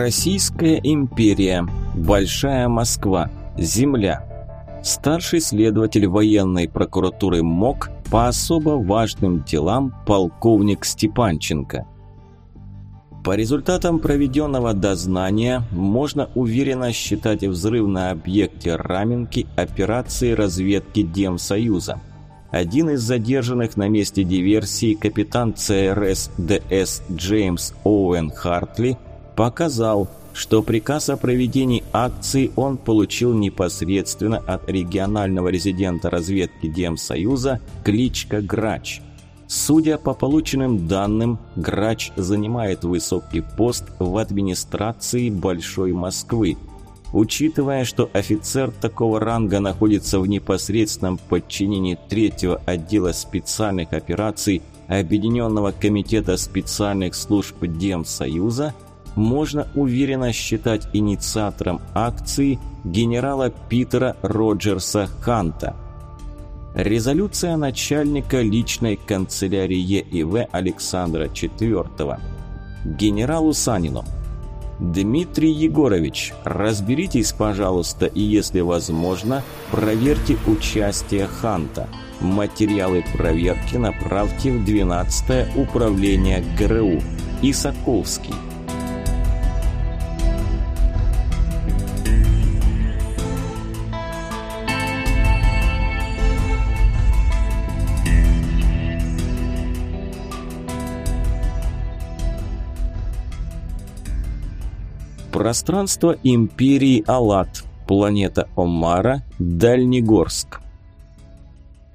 Российская империя. Большая Москва. Земля. Старший следователь военной прокуратуры МОК по особо важным делам полковник Степанченко. По результатам проведенного дознания можно уверенно считать взрыв на объекте Раменки операцией разведки Демсоюза. Один из задержанных на месте диверсии капитан ЦРС ДС Джеймс Оуэн Хартли показал, что приказ о проведении акции он получил непосредственно от регионального резидента разведки Демсоюза кличка Грач – Судя по полученным данным, Грач занимает высокий пост в администрации Большой Москвы. Учитывая, что офицер такого ранга находится в непосредственном подчинении третьего отдела специальных операций Объединенного комитета специальных служб Демсоюза, можно уверенно считать инициатором акции генерала Питера Роджерса Ханта – Резолюция начальника личной канцелярии ЕИВ Александра IV. Генералу Санину. Дмитрий Егорович, разберитесь, пожалуйста, и, если возможно, проверьте участие Ханта. Материалы проверки направьте в 12 управление ГРУ. Исаковский. Пространство империи Алат, планета Омара, Дальнегорск.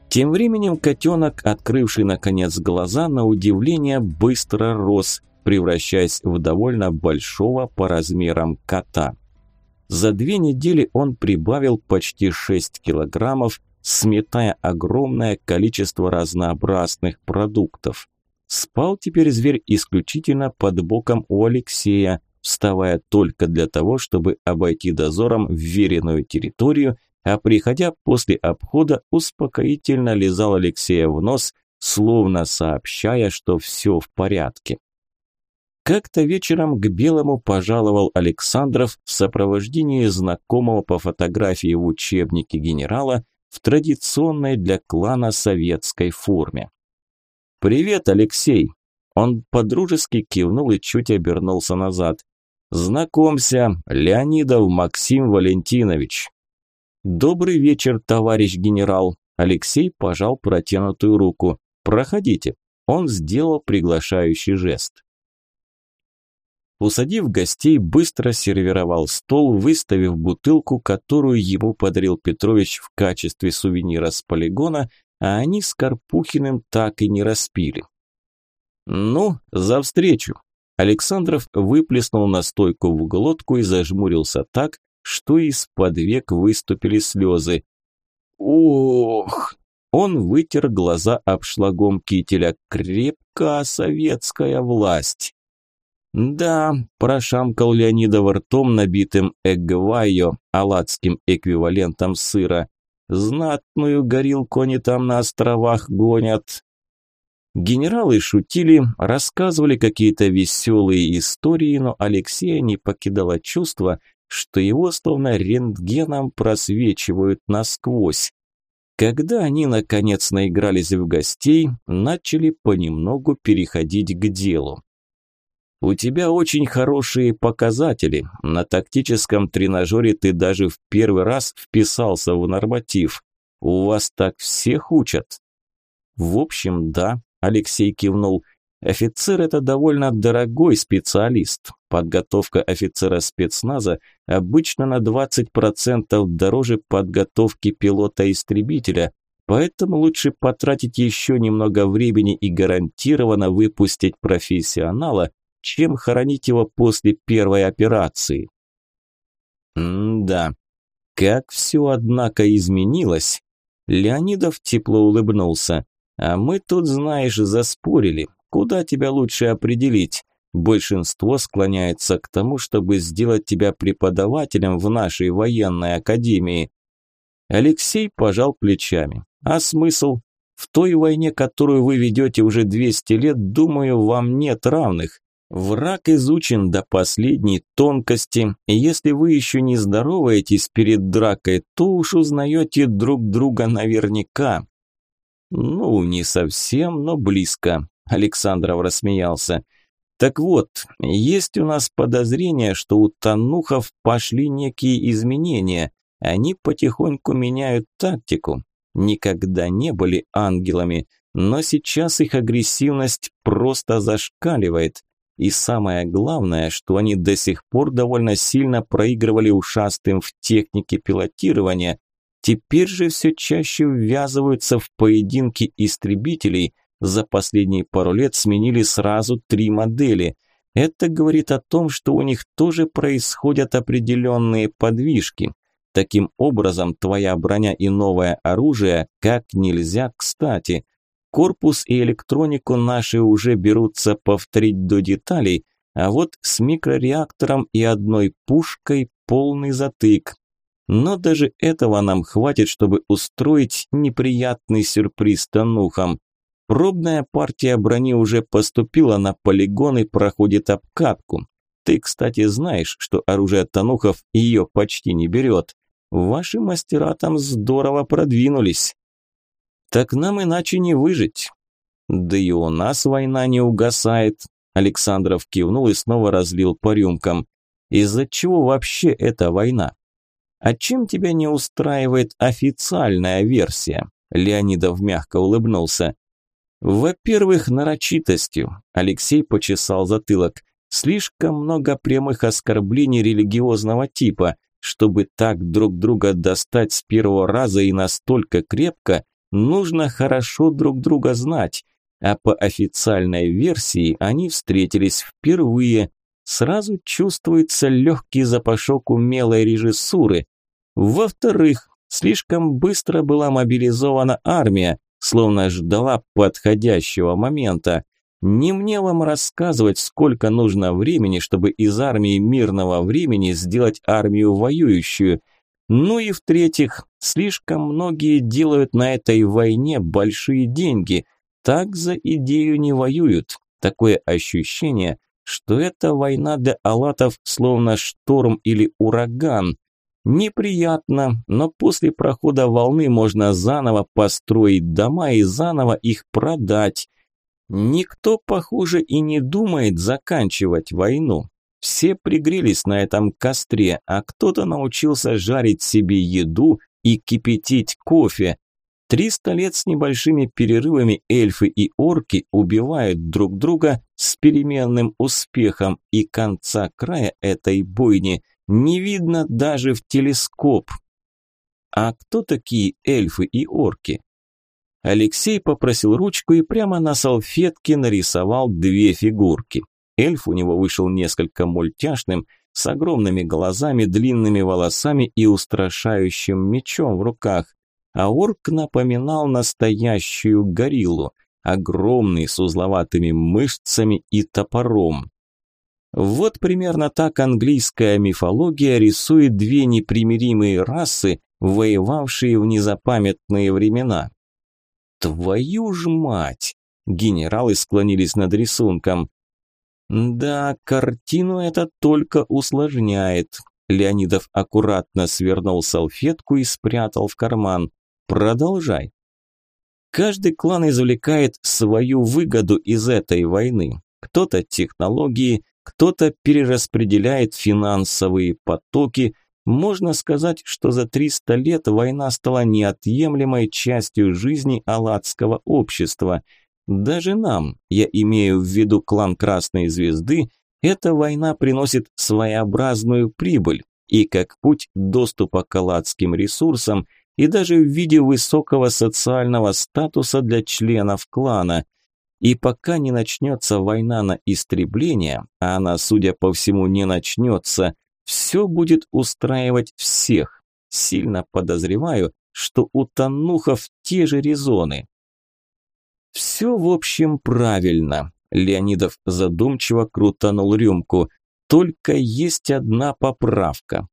Тем временем котенок, открывший наконец глаза, на удивление быстро рос, превращаясь в довольно большого по размерам кота. За две недели он прибавил почти 6 килограммов, сметая огромное количество разнообразных продуктов. Спал теперь зверь исключительно под боком у Алексея, вставая только для того, чтобы обойти дозором вверенную территорию, а приходя после обхода, успокоительно лизал Алексея в нос, словно сообщая, что все в порядке. Как-то вечером к Белому пожаловал Александров в сопровождении знакомого по фотографии в учебнике генерала в традиционной для клана советской форме. «Привет, Алексей!» Он подружески кивнул и чуть обернулся назад. Знакомься, Леонидов Максим Валентинович. Добрый вечер, товарищ генерал. Алексей пожал протянутую руку. Проходите. Он сделал приглашающий жест. Усадив гостей, быстро сервировал стол, выставив бутылку, которую ему подарил Петрович в качестве сувенира с полигона, а они с Карпухиным так и не распили. «Ну, за встречу!» Александров выплеснул настойку в глотку и зажмурился так, что из-под век выступили слезы. «Ох!» Он вытер глаза обшлагом кителя. «Крепка советская власть!» «Да», – прошамкал Леонидов ртом, набитым эгвайо, аладским эквивалентом сыра. «Знатную горилку они там на островах гонят. Генералы шутили, рассказывали какие-то веселые истории, но Алексея не покидало чувство, что его словно рентгеном просвечивают насквозь. Когда они, наконец, наигрались в гостей, начали понемногу переходить к делу. «У тебя очень хорошие показатели. На тактическом тренажере ты даже в первый раз вписался в норматив. У вас так всех учат?» «В общем, да», Алексей кивнул. Офицер – это довольно дорогой специалист. Подготовка офицера спецназа обычно на 20% дороже подготовки пилота-истребителя, поэтому лучше потратить еще немного времени и гарантированно выпустить профессионала, чем хоронить его после первой операции. М-да, как все, однако, изменилось. Леонидов тепло улыбнулся. А мы тут, знаешь, заспорили, куда тебя лучше определить. Большинство склоняется к тому, чтобы сделать тебя преподавателем в нашей военной академии. Алексей пожал плечами. А смысл? В той войне, которую вы ведете уже 200 лет, думаю, вам нет равных. Враг изучен до последней тонкости, и если вы еще не здороваетесь перед дракой, то уж узнаете друг друга наверняка. Ну, не совсем, но близко, Александров рассмеялся. Так вот, есть у нас подозрение, что у Танухов пошли некие изменения. Они потихоньку меняют тактику. Никогда не были ангелами, но сейчас их агрессивность просто зашкаливает. И самое главное, что они до сих пор довольно сильно проигрывали ушастым в технике пилотирования. Теперь же все чаще ввязываются в поединки истребителей. За последние пару лет сменили сразу три модели. Это говорит о том, что у них тоже происходят определенные подвижки. Таким образом, твоя броня и новое оружие как нельзя кстати – Корпус и электронику наши уже берутся повторить до деталей, а вот с микрореактором и одной пушкой полный затык. Но даже этого нам хватит, чтобы устроить неприятный сюрприз Танухам. Пробная партия брони уже поступила на полигон и проходит обкатку. Ты, кстати, знаешь, что оружие Танухов ее почти не берет. Ваши мастера там здорово продвинулись. Так нам иначе не выжить. Да и у нас война не угасает. Александров кивнул и снова разлил по рюмкам. Из-за чего вообще эта война? А чем тебя не устраивает официальная версия? Леонидов мягко улыбнулся. Во-первых, нарочитостью. Алексей почесал затылок. Слишком много прямых оскорблений религиозного типа. Чтобы так друг друга достать с первого раза и настолько крепко, Нужно хорошо друг друга знать, а по официальной версии они встретились впервые. Сразу чувствуется легкий запашок умелой режиссуры. Во-вторых, слишком быстро была мобилизована армия, словно ждала подходящего момента. Не мне вам рассказывать, сколько нужно времени, чтобы из армии мирного времени сделать армию воюющую – ну и в-третьих, слишком многие делают на этой войне большие деньги. Так за идею не воюют. Такое ощущение, что эта война для алатов словно шторм или ураган. Неприятно, но после прохода волны можно заново построить дома и заново их продать. Никто, похоже, и не думает заканчивать войну. Все пригрелись на этом костре, а кто-то научился жарить себе еду и кипятить кофе. Триста лет с небольшими перерывами эльфы и орки убивают друг друга с переменным успехом, и конца края этой бойни не видно даже в телескоп. А кто такие эльфы и орки? Алексей попросил ручку и прямо на салфетке нарисовал две фигурки. Эльф у него вышел несколько мультяшным, с огромными глазами, длинными волосами и устрашающим мечом в руках. А орк напоминал настоящую гориллу, огромный, с узловатыми мышцами и топором. Вот примерно так английская мифология рисует две непримиримые расы, воевавшие в незапамятные времена. Твою ж мать! Генералы склонились над рисунком. Да, картину это только усложняет. Леонидов аккуратно свернул салфетку и спрятал в карман. Продолжай. Каждый клан извлекает свою выгоду из этой войны. Кто-то технологии, кто-то перераспределяет финансовые потоки. Можно сказать, что за 300 лет война стала неотъемлемой частью жизни алладского общества – даже нам, я имею в виду клан Красной Звезды, эта война приносит своеобразную прибыль и как путь доступа к алладским ресурсам, и даже в виде высокого социального статуса для членов клана. И пока не начнется война на истребление, а она, судя по всему, не начнется, все будет устраивать всех. Сильно подозреваю, что у Танухов те же резоны. Все, в общем, правильно. Леонидов задумчиво крутанул рюмку. Только есть одна поправка.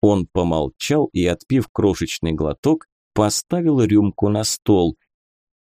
Он помолчал и, отпив крошечный глоток, поставил рюмку на стол.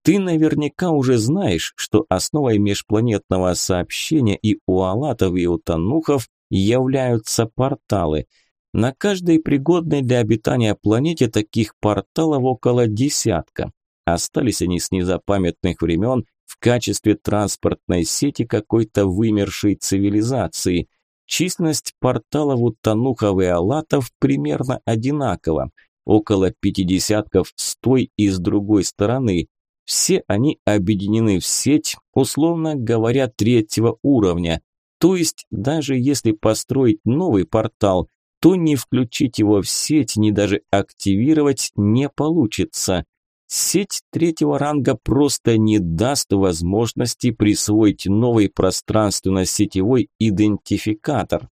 Ты наверняка уже знаешь, что основой межпланетного сообщения и у Алатов, и у Танухов являются порталы. На каждой пригодной для обитания планете таких порталов около десятка. Остались они с незапамятных времен в качестве транспортной сети какой-то вымершей цивилизации. Численность порталов у Танухов и Алатов примерно одинакова. Около пятидесятков с той и с другой стороны. Все они объединены в сеть, условно говоря, третьего уровня. То есть, даже если построить новый портал, то не включить его в сеть, ни даже активировать не получится. Сеть третьего ранга просто не даст возможности присвоить новый пространственно-сетевой идентификатор.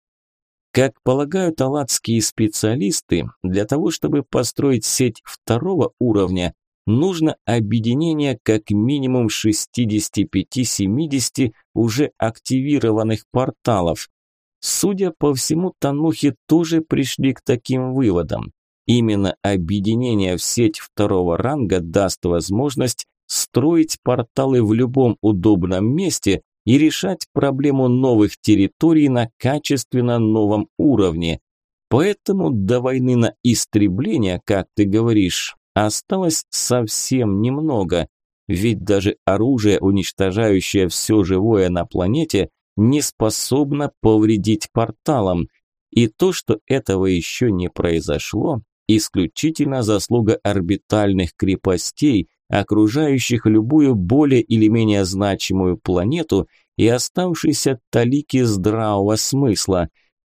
Как полагают аладские специалисты, для того, чтобы построить сеть второго уровня, нужно объединение как минимум 65-70 уже активированных порталов. Судя по всему, Танухи тоже пришли к таким выводам. Именно объединение в сеть второго ранга даст возможность строить порталы в любом удобном месте и решать проблему новых территорий на качественно новом уровне. Поэтому до войны на истребление, как ты говоришь, осталось совсем немного, ведь даже оружие, уничтожающее все живое на планете, не способно повредить порталам. И то, что этого еще не произошло, исключительно заслуга орбитальных крепостей, окружающих любую более или менее значимую планету и оставшейся талики здравого смысла.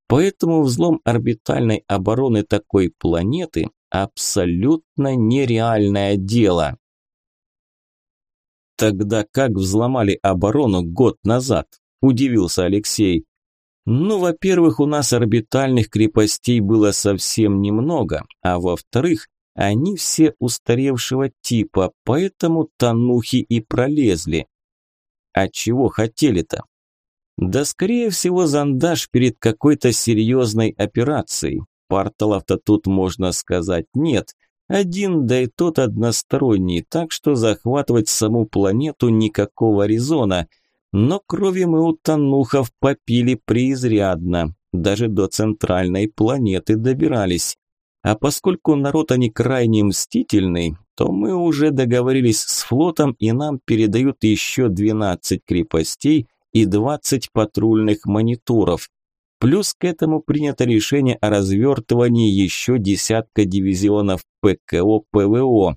Поэтому взлом орбитальной обороны такой планеты Абсолютно нереальное дело. Тогда как взломали оборону год назад? Удивился Алексей. Ну, во-первых, у нас орбитальных крепостей было совсем немного, а во-вторых, они все устаревшего типа, поэтому танухи и пролезли. А чего хотели-то? Да скорее всего зондаж перед какой-то серьезной операцией. Порталов-то тут, можно сказать, нет. Один, да и тот односторонний, так что захватывать саму планету никакого резона. Но крови мы у Танухов попили преизрядно. Даже до центральной планеты добирались. А поскольку народ они крайне мстительный, то мы уже договорились с флотом и нам передают еще 12 крепостей и 20 патрульных мониторов. Плюс к этому принято решение о развертывании еще десятка дивизионов ПКО-ПВО.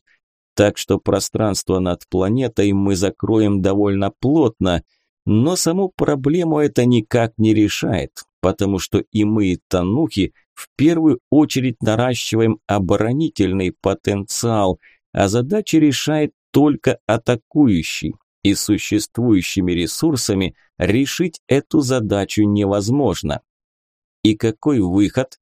Так что пространство над планетой мы закроем довольно плотно. Но саму проблему это никак не решает, потому что и мы, и Танухи, в первую очередь наращиваем оборонительный потенциал, а задача решает только атакующий. И существующими ресурсами решить эту задачу невозможно. И какой выход?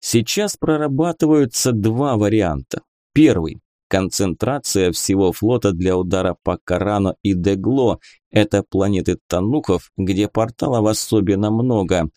Сейчас прорабатываются два варианта. Первый – концентрация всего флота для удара по Корану и Дегло. Это планеты Танухов, где порталов особенно много.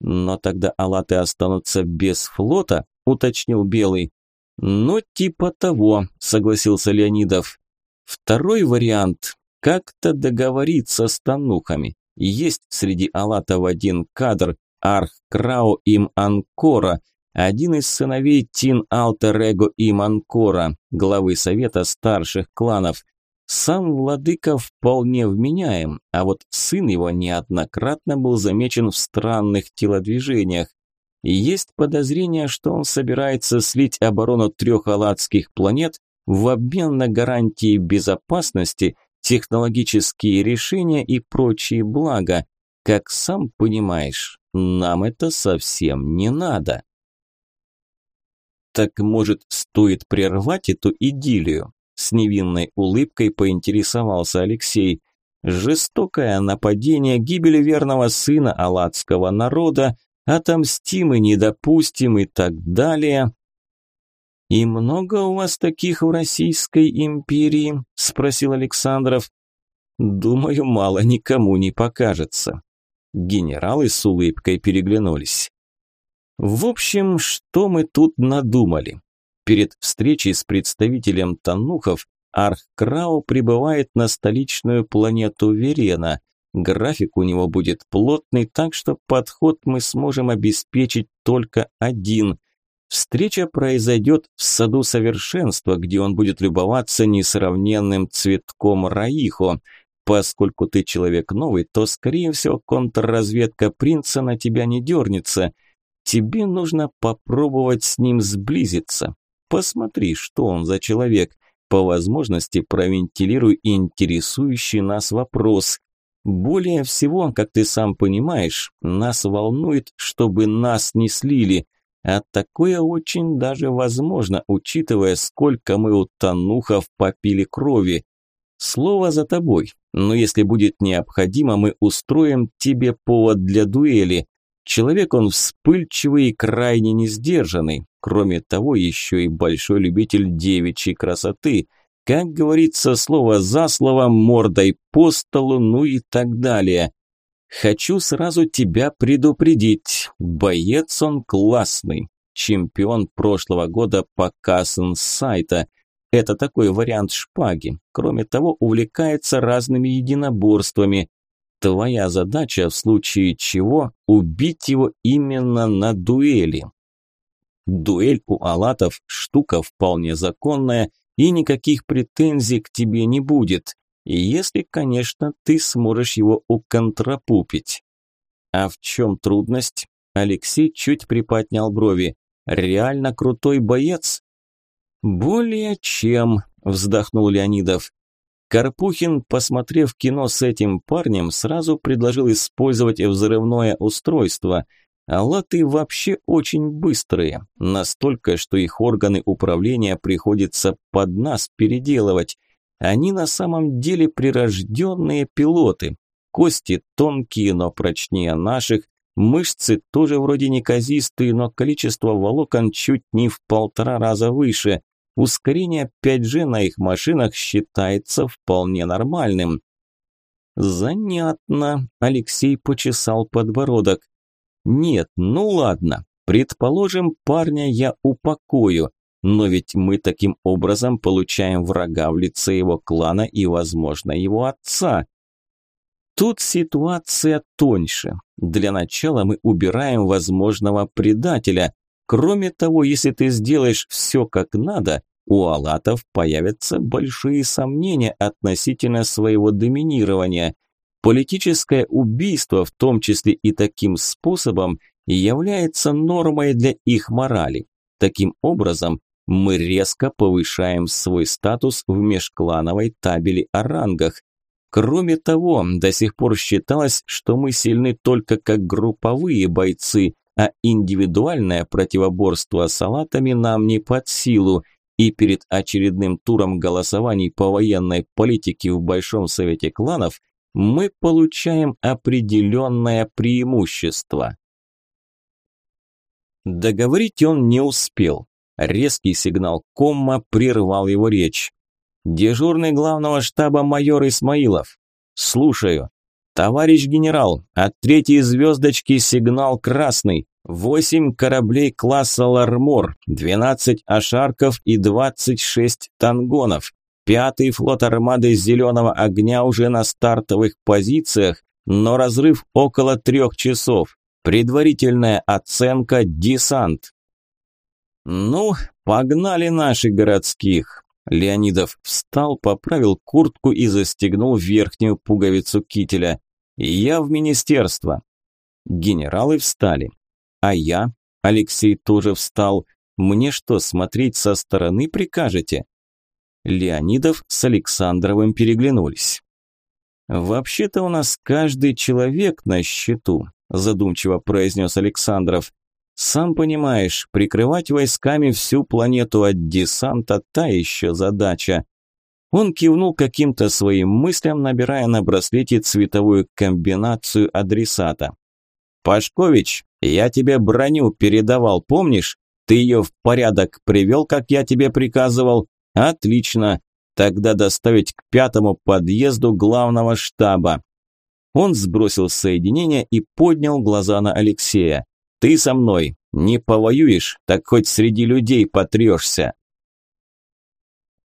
Но тогда Алаты останутся без флота, уточнил Белый. Ну, типа того, согласился Леонидов. Второй вариант – как-то договориться с Танухами. Есть среди Алатов один кадр, Архкрау им Анкора, один из сыновей Тин Алтерего им Анкора, главы совета старших кланов. Сам владыка вполне вменяем, а вот сын его неоднократно был замечен в странных телодвижениях. Есть подозрение, что он собирается слить оборону трех аладских планет в обмен на гарантии безопасности, технологические решения и прочие блага. Как сам понимаешь, нам это совсем не надо. Так может, стоит прервать эту идиллию? С невинной улыбкой поинтересовался Алексей. Жестокое нападение, гибель верного сына аладского народа, отомстим и не и так далее. «И много у вас таких в Российской империи?» – спросил Александров. «Думаю, мало никому не покажется. Генералы с улыбкой переглянулись. В общем, что мы тут надумали? Перед встречей с представителем Танухов Архкрау прибывает на столичную планету Верена. График у него будет плотный, так что подход мы сможем обеспечить только один. Встреча произойдет в саду совершенства, где он будет любоваться несравненным цветком Раихо. Поскольку ты человек новый, то, скорее всего, контрразведка принца на тебя не дернется. Тебе нужно попробовать с ним сблизиться. Посмотри, что он за человек. По возможности провентилируй интересующий нас вопрос. Более всего, как ты сам понимаешь, нас волнует, чтобы нас не слили. А такое очень даже возможно, учитывая, сколько мы у Танухов попили крови. Слово за тобой, но если будет необходимо, мы устроим тебе повод для дуэли. Человек он вспыльчивый и крайне несдержанный. Кроме того, еще и большой любитель девичьей красоты. Как говорится, слово за слово, мордой по столу, ну и так далее. Хочу сразу тебя предупредить. Боец он классный. Чемпион прошлого года по Кассен сайта. Это такой вариант шпаги. Кроме того, увлекается разными единоборствами. Твоя задача в случае чего убить его именно на дуэли. Дуэль у алатов штука вполне законная и никаких претензий к тебе не будет. Если, конечно, ты сможешь его уконтрапупить. А в чем трудность? Алексей чуть приподнял брови. Реально крутой боец? Более чем, вздохнул Леонидов. Карпухин, посмотрев кино с этим парнем, сразу предложил использовать взрывное устройство. Аллаты вообще очень быстрые, настолько, что их органы управления приходится под нас переделывать. Они на самом деле прирожденные пилоты. Кости тонкие, но прочнее наших, мышцы тоже вроде неказистые, но количество волокон чуть не в полтора раза выше. Ускорение 5G на их машинах считается вполне нормальным. Занятно, Алексей почесал подбородок. Нет, ну ладно, предположим, парня я упокою, но ведь мы таким образом получаем врага в лице его клана и, возможно, его отца. Тут ситуация тоньше. Для начала мы убираем возможного предателя, Кроме того, если ты сделаешь все как надо, у алатов появятся большие сомнения относительно своего доминирования. Политическое убийство, в том числе и таким способом, является нормой для их морали. Таким образом, мы резко повышаем свой статус в межклановой табели о рангах. Кроме того, до сих пор считалось, что мы сильны только как групповые бойцы, а индивидуальное противоборство салатами нам не под силу, и перед очередным туром голосований по военной политике в Большом Совете кланов мы получаем определенное преимущество. Договорить он не успел. Резкий сигнал комма прервал его речь. «Дежурный главного штаба майор Исмаилов. Слушаю. Товарищ генерал, от третьей звездочки сигнал красный. Восемь кораблей класса «Лармор», двенадцать «Ашарков» и двадцать шесть «Тангонов». Пятый флот армады «Зеленого огня» уже на стартовых позициях, но разрыв около трех часов. Предварительная оценка – десант. «Ну, погнали наши городских!» Леонидов встал, поправил куртку и застегнул верхнюю пуговицу кителя. «Я в министерство». Генералы встали. А я? Алексей тоже встал. Мне что, смотреть со стороны прикажете? Леонидов с Александровым переглянулись. «Вообще-то у нас каждый человек на счету», задумчиво произнес Александров. «Сам понимаешь, прикрывать войсками всю планету от десанта – та еще задача». Он кивнул каким-то своим мыслям, набирая на браслете цветовую комбинацию адресата. «Пашкович, я тебе броню передавал, помнишь? Ты ее в порядок привел, как я тебе приказывал? Отлично. Тогда доставить к пятому подъезду главного штаба. Он сбросил соединение и поднял глаза на Алексея. Ты со мной. Не повоюешь, так хоть среди людей потрешься.